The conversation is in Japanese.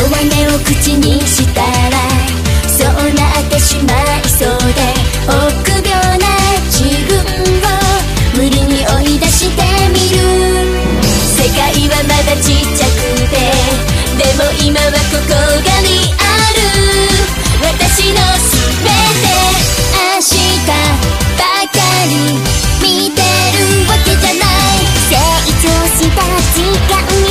弱音を口にしたらそうなってしまいそうで臆病な自分を無理に追い出してみる。世界はまだちっちゃくてでも今はここがリアル私の全て明日ばかり見てるわけじゃない。成長した時間に